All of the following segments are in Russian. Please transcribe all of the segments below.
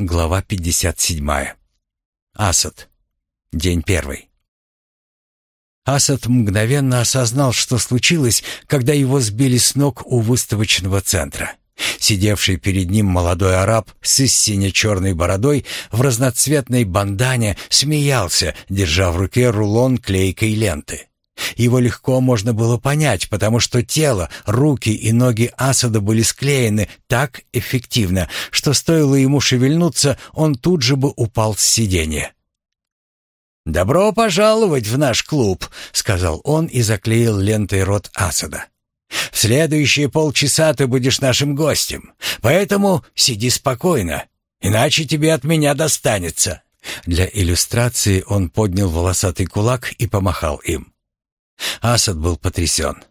Глава 57. Асад. День первый. Асад мгновенно осознал, что случилось, когда его сбили с ног у выставочного центра. Сидевший перед ним молодой араб с сине-черной бородой в разноцветной бандане смеялся, держа в руке рулон клейкой ленты. Его легко можно было понять, потому что тело, руки и ноги Асада были склеены так эффективно, что стоило ему шевельнуться, он тут же бы упал с сиденья. «Добро пожаловать в наш клуб», — сказал он и заклеил лентой рот Асада. «В следующие полчаса ты будешь нашим гостем, поэтому сиди спокойно, иначе тебе от меня достанется». Для иллюстрации он поднял волосатый кулак и помахал им. Асад был потрясен.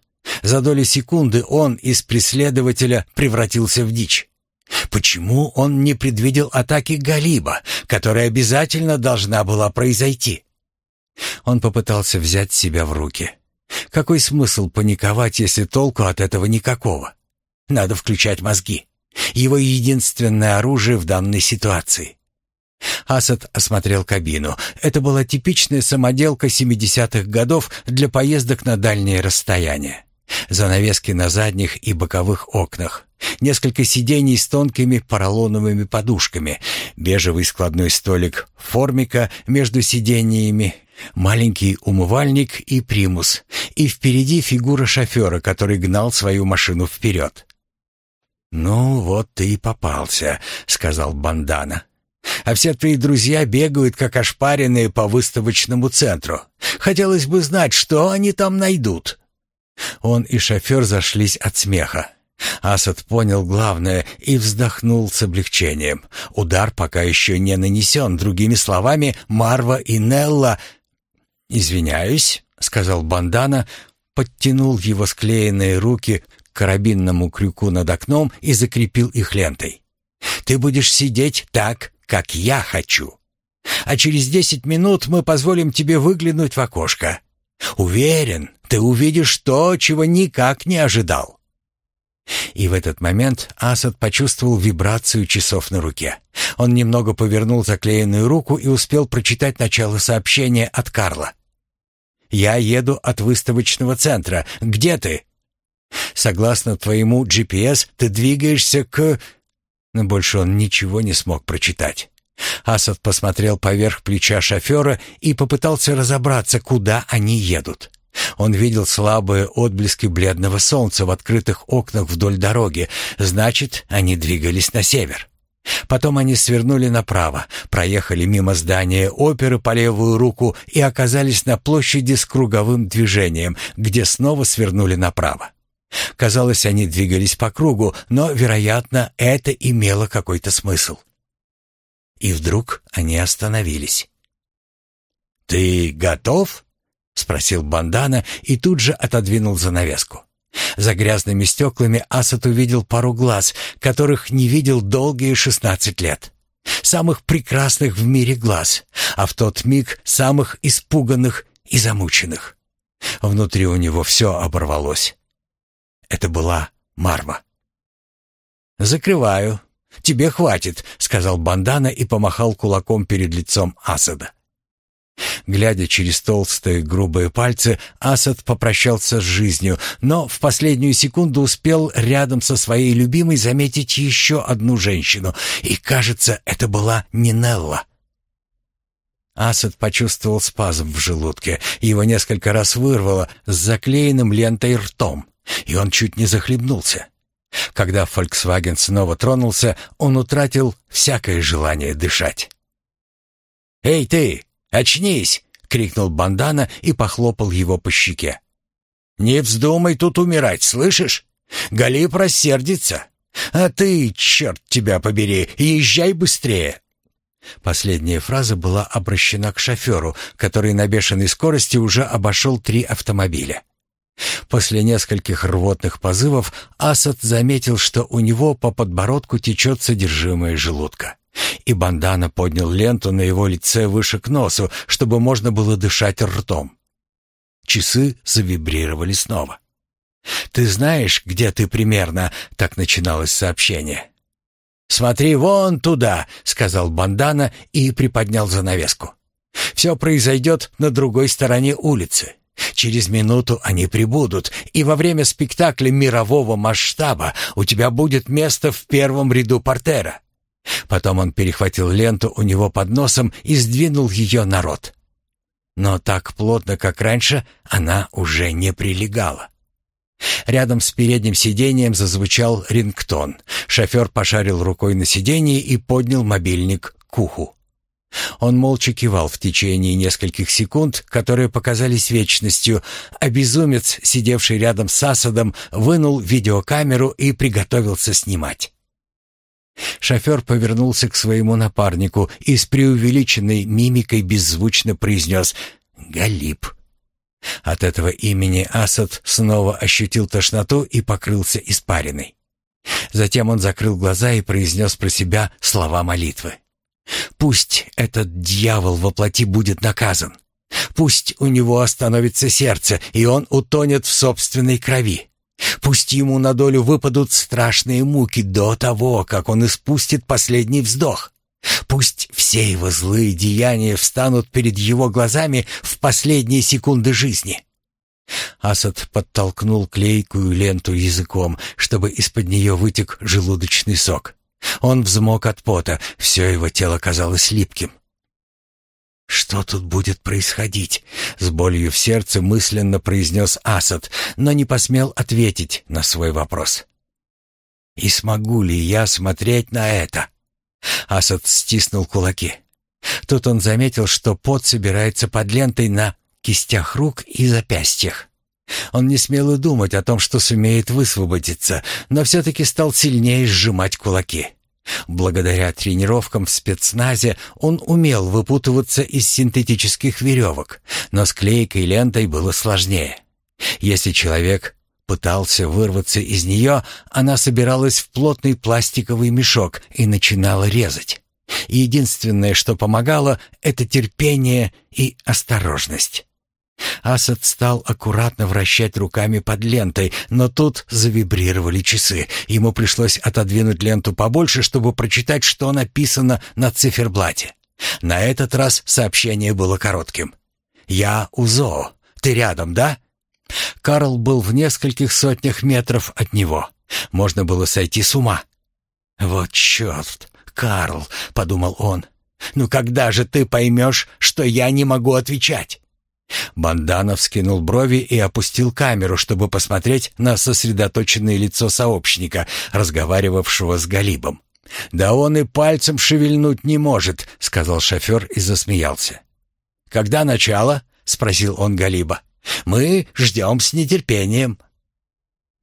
За доли секунды он из преследователя превратился в дичь. Почему он не предвидел атаки Галиба, которая обязательно должна была произойти? Он попытался взять себя в руки. Какой смысл паниковать, если толку от этого никакого? Надо включать мозги. Его единственное оружие в данной ситуации. Асад осмотрел кабину. Это была типичная самоделка 70-х годов для поездок на дальние расстояния. Занавески на задних и боковых окнах. Несколько сидений с тонкими поролоновыми подушками. Бежевый складной столик формика между сидениями. Маленький умывальник и примус. И впереди фигура шофера, который гнал свою машину вперед. «Ну, вот ты и попался», — сказал Бандана. А все твои друзья бегают, как ошпаренные по выставочному центру. Хотелось бы знать, что они там найдут». Он и шофер зашлись от смеха. Асад понял главное и вздохнул с облегчением. Удар пока еще не нанесен. Другими словами, Марва и Нелла... «Извиняюсь», — сказал Бандана, подтянул его склеенные руки к карабинному крюку над окном и закрепил их лентой. «Ты будешь сидеть так, как я хочу. А через десять минут мы позволим тебе выглянуть в окошко. Уверен, ты увидишь то, чего никак не ожидал». И в этот момент Асад почувствовал вибрацию часов на руке. Он немного повернул заклеенную руку и успел прочитать начало сообщения от Карла. «Я еду от выставочного центра. Где ты?» «Согласно твоему GPS, ты двигаешься к...» но больше он ничего не смог прочитать. Асад посмотрел поверх плеча шофера и попытался разобраться, куда они едут. Он видел слабые отблески бледного солнца в открытых окнах вдоль дороги, значит, они двигались на север. Потом они свернули направо, проехали мимо здания оперы по левую руку и оказались на площади с круговым движением, где снова свернули направо. Казалось, они двигались по кругу, но, вероятно, это имело какой-то смысл. И вдруг они остановились. «Ты готов?» — спросил Бандана и тут же отодвинул занавеску. За грязными стеклами Асад увидел пару глаз, которых не видел долгие шестнадцать лет. Самых прекрасных в мире глаз, а в тот миг самых испуганных и замученных. Внутри у него все оборвалось. Это была Марва. «Закрываю. Тебе хватит», — сказал Бандана и помахал кулаком перед лицом Асада. Глядя через толстые грубые пальцы, Асад попрощался с жизнью, но в последнюю секунду успел рядом со своей любимой заметить еще одну женщину, и, кажется, это была Нинелла. Асад почувствовал спазм в желудке, его несколько раз вырвало с заклеенным лентой ртом и он чуть не захлебнулся. Когда Volkswagen снова тронулся, он утратил всякое желание дышать. «Эй ты, очнись!» — крикнул Бандана и похлопал его по щеке. «Не вздумай тут умирать, слышишь? Галип рассердится. А ты, черт тебя побери, езжай быстрее!» Последняя фраза была обращена к шоферу, который на бешеной скорости уже обошел три автомобиля. После нескольких рвотных позывов Асад заметил, что у него по подбородку течет содержимое желудка. И Бандана поднял ленту на его лице выше к носу, чтобы можно было дышать ртом. Часы завибрировали снова. «Ты знаешь, где ты примерно?» — так начиналось сообщение. «Смотри вон туда», — сказал Бандана и приподнял занавеску. «Все произойдет на другой стороне улицы. Через минуту они прибудут, и во время спектакля мирового масштаба у тебя будет место в первом ряду портера». Потом он перехватил ленту у него под носом и сдвинул ее на рот. Но так плотно, как раньше, она уже не прилегала. Рядом с передним сиденьем зазвучал рингтон. Шофер пошарил рукой на сиденье и поднял мобильник к уху. Он молча кивал в течение нескольких секунд, которые показались вечностью, а безумец, сидевший рядом с Асадом, вынул видеокамеру и приготовился снимать. Шофер повернулся к своему напарнику и с преувеличенной мимикой беззвучно произнес «Галип». От этого имени Асад снова ощутил тошноту и покрылся испариной. Затем он закрыл глаза и произнес про себя слова молитвы. «Пусть этот дьявол во плоти будет наказан. Пусть у него остановится сердце, и он утонет в собственной крови. Пусть ему на долю выпадут страшные муки до того, как он испустит последний вздох. Пусть все его злые деяния встанут перед его глазами в последние секунды жизни. Асад подтолкнул клейкую ленту языком, чтобы из-под нее вытек желудочный сок. Он взмок от пота, все его тело казалось липким. «Что тут будет происходить?» — с болью в сердце мысленно произнес Асад, но не посмел ответить на свой вопрос. «И смогу ли я смотреть на это?» Асад стиснул кулаки. Тут он заметил, что пот собирается под лентой на кистях рук и запястьях. Он не смел и думать о том, что сумеет высвободиться, но все-таки стал сильнее сжимать кулаки. Благодаря тренировкам в спецназе он умел выпутываться из синтетических веревок, но с клейкой лентой было сложнее. Если человек пытался вырваться из нее, она собиралась в плотный пластиковый мешок и начинала резать. Единственное, что помогало, это терпение и осторожность. Асад стал аккуратно вращать руками под лентой, но тут завибрировали часы. Ему пришлось отодвинуть ленту побольше, чтобы прочитать, что написано на циферблате. На этот раз сообщение было коротким. «Я у Зоо. Ты рядом, да?» Карл был в нескольких сотнях метров от него. Можно было сойти с ума. «Вот черт, Карл», — подумал он, — «ну когда же ты поймешь, что я не могу отвечать?» Банданов скинул брови и опустил камеру, чтобы посмотреть на сосредоточенное лицо сообщника, разговаривавшего с Галибом. «Да он и пальцем шевельнуть не может», — сказал шофер и засмеялся. «Когда начало?» — спросил он Галиба. «Мы ждем с нетерпением».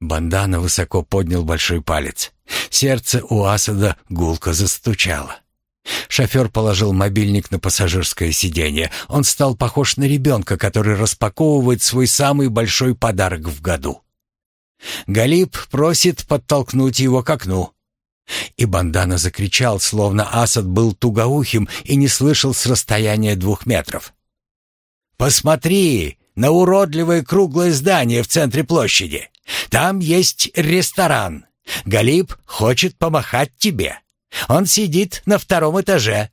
Бандана высоко поднял большой палец. Сердце у Асада гулко застучало. Шофер положил мобильник на пассажирское сиденье. Он стал похож на ребенка, который распаковывает свой самый большой подарок в году. Галиб просит подтолкнуть его к окну. И Бандана закричал, словно Асад был тугоухим и не слышал с расстояния двух метров. «Посмотри на уродливое круглое здание в центре площади. Там есть ресторан. Галиб хочет помахать тебе». Он сидит на втором этаже».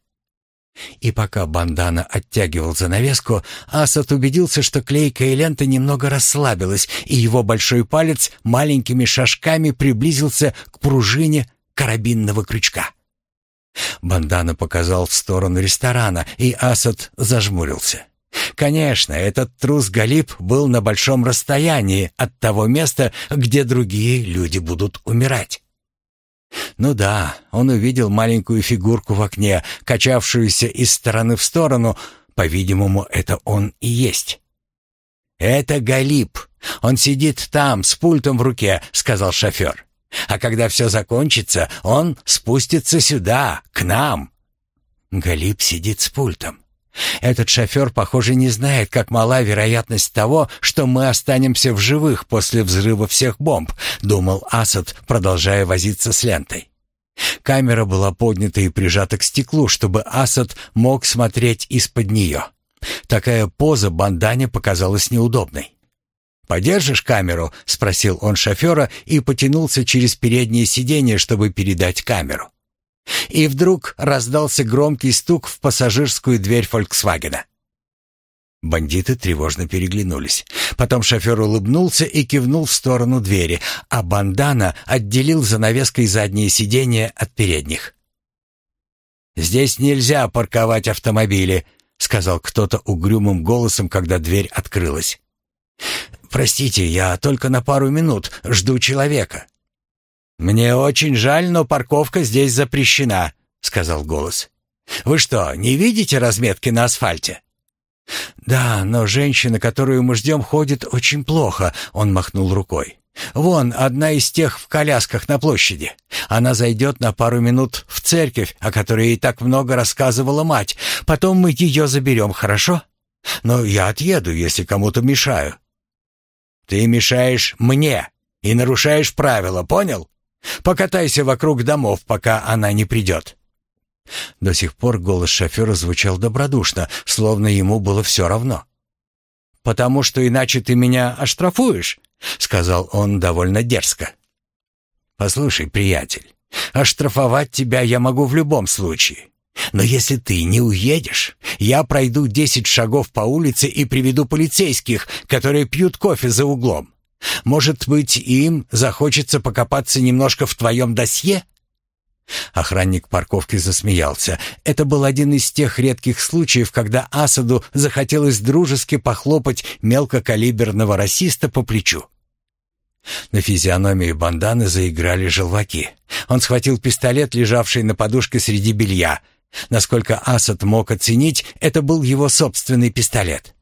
И пока Бандана оттягивал занавеску, Асад убедился, что клейкая лента немного расслабилась, и его большой палец маленькими шажками приблизился к пружине карабинного крючка. Бандана показал в сторону ресторана, и Асад зажмурился. Конечно, этот трус Галиб был на большом расстоянии от того места, где другие люди будут умирать. Ну да, он увидел маленькую фигурку в окне, качавшуюся из стороны в сторону. По-видимому, это он и есть. «Это Галип. Он сидит там, с пультом в руке», — сказал шофер. «А когда все закончится, он спустится сюда, к нам». Галип сидит с пультом. Этот шофер, похоже, не знает, как мала вероятность того, что мы останемся в живых после взрыва всех бомб, думал Асад, продолжая возиться с лентой. Камера была поднята и прижата к стеклу, чтобы Асад мог смотреть из-под нее. Такая поза Бандане показалась неудобной. «Подержишь камеру?» — спросил он шофера и потянулся через переднее сиденье, чтобы передать камеру. И вдруг раздался громкий стук в пассажирскую дверь «Фольксвагена». Бандиты тревожно переглянулись. Потом шофер улыбнулся и кивнул в сторону двери, а бандана отделил занавеской задние сиденья от передних. «Здесь нельзя парковать автомобили», — сказал кто-то угрюмым голосом, когда дверь открылась. «Простите, я только на пару минут жду человека». «Мне очень жаль, но парковка здесь запрещена», — сказал голос. «Вы что, не видите разметки на асфальте?» «Да, но женщина, которую мы ждем, ходит очень плохо», — он махнул рукой. «Вон, одна из тех в колясках на площади. Она зайдет на пару минут в церковь, о которой ей так много рассказывала мать. Потом мы ее заберем, хорошо? Но я отъеду, если кому-то мешаю». «Ты мешаешь мне и нарушаешь правила, понял? Покатайся вокруг домов, пока она не придет». До сих пор голос шофера звучал добродушно, словно ему было все равно. «Потому что иначе ты меня оштрафуешь», — сказал он довольно дерзко. «Послушай, приятель, оштрафовать тебя я могу в любом случае. Но если ты не уедешь, я пройду десять шагов по улице и приведу полицейских, которые пьют кофе за углом. Может быть, им захочется покопаться немножко в твоем досье?» Охранник парковки засмеялся. Это был один из тех редких случаев, когда Асаду захотелось дружески похлопать мелкокалиберного расиста по плечу. На физиономии банданы заиграли желваки. Он схватил пистолет, лежавший на подушке среди белья. Насколько Асад мог оценить, это был его собственный пистолет.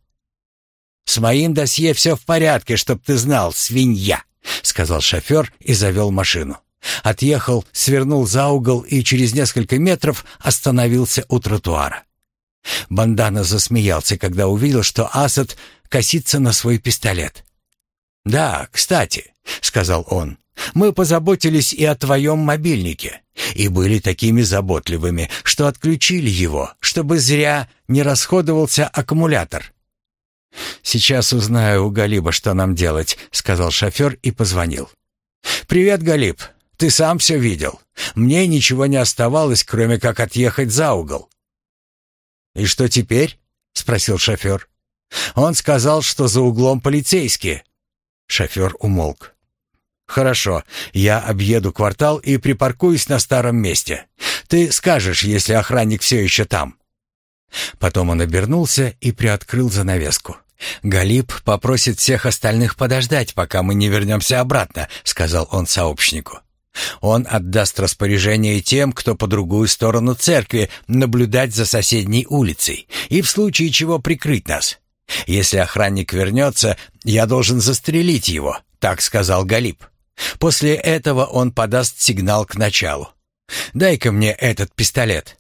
«С моим досье все в порядке, чтоб ты знал, свинья», — сказал шофер и завел машину. Отъехал, свернул за угол и через несколько метров остановился у тротуара. Бандана засмеялся, когда увидел, что Асад косится на свой пистолет. «Да, кстати», — сказал он, — «мы позаботились и о твоем мобильнике, и были такими заботливыми, что отключили его, чтобы зря не расходовался аккумулятор». «Сейчас узнаю у Галиба, что нам делать», — сказал шофер и позвонил. «Привет, Галиб. Ты сам все видел. Мне ничего не оставалось, кроме как отъехать за угол». «И что теперь?» — спросил шофер. «Он сказал, что за углом полицейские». Шофер умолк. «Хорошо, я объеду квартал и припаркуюсь на старом месте. Ты скажешь, если охранник все еще там». Потом он обернулся и приоткрыл занавеску. «Галиб попросит всех остальных подождать, пока мы не вернемся обратно», — сказал он сообщнику. Он отдаст распоряжение тем, кто по другую сторону церкви, наблюдать за соседней улицей и в случае чего прикрыть нас. Если охранник вернется, я должен застрелить его, так сказал Галип. После этого он подаст сигнал к началу. Дай-ка мне этот пистолет.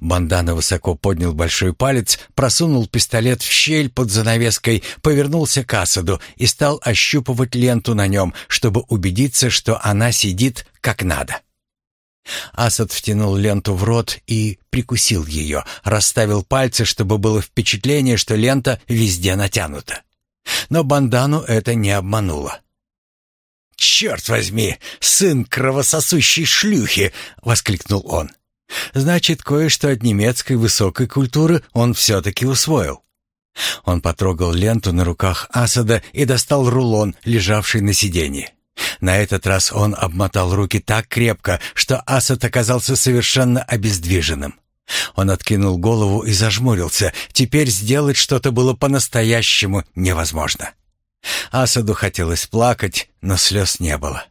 Бандана высоко поднял большой палец, просунул пистолет в щель под занавеской, повернулся к Асаду и стал ощупывать ленту на нем, чтобы убедиться, что она сидит как надо. Асад втянул ленту в рот и прикусил ее, расставил пальцы, чтобы было впечатление, что лента везде натянута. Но бандану это не обмануло. «Черт возьми, сын кровососущей шлюхи!» — воскликнул он. Значит, кое-что от немецкой высокой культуры он все-таки усвоил. Он потрогал ленту на руках Асада и достал рулон, лежавший на сиденье. На этот раз он обмотал руки так крепко, что Асад оказался совершенно обездвиженным. Он откинул голову и зажмурился. Теперь сделать что-то было по-настоящему невозможно. Асаду хотелось плакать, но слез не было.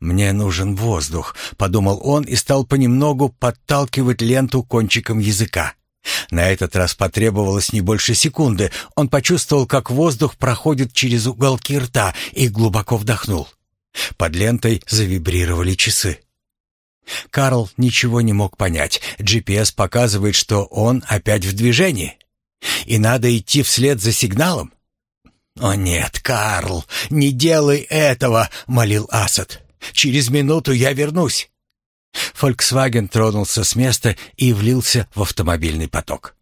«Мне нужен воздух», — подумал он и стал понемногу подталкивать ленту кончиком языка. На этот раз потребовалось не больше секунды. Он почувствовал, как воздух проходит через уголки рта и глубоко вдохнул. Под лентой завибрировали часы. Карл ничего не мог понять. GPS показывает, что он опять в движении. И надо идти вслед за сигналом. «О нет, Карл, не делай этого!» — молил Асад. Через минуту я вернусь». Фольксваген тронулся с места и влился в автомобильный поток.